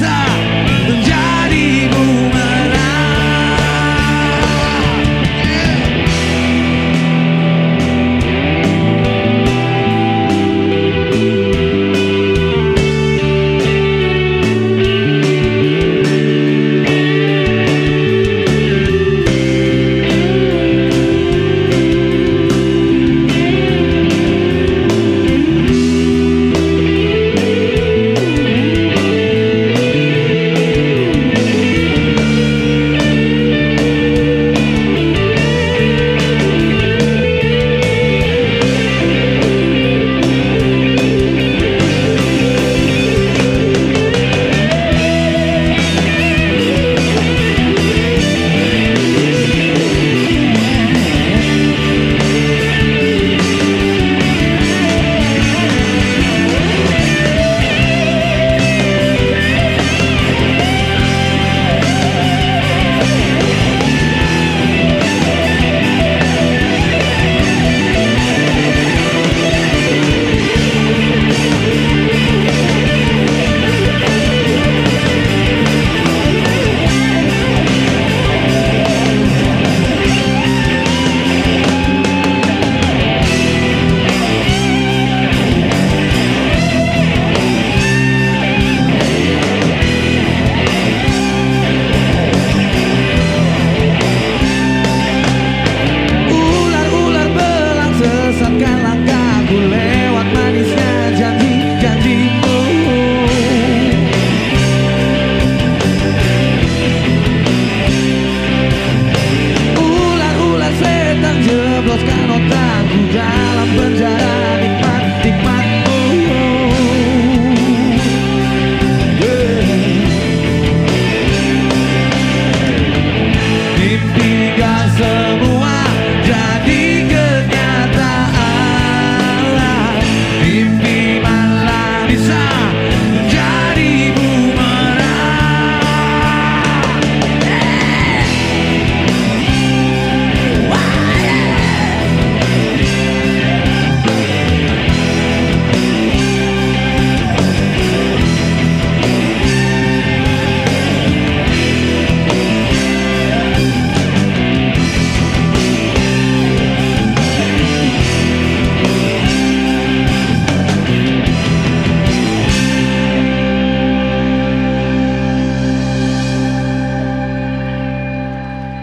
desire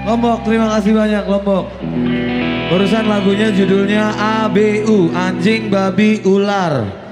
Lombok, terima kasih banyak Lombok. Barusan lagunya judulnya ABU, Anjing Babi Ular.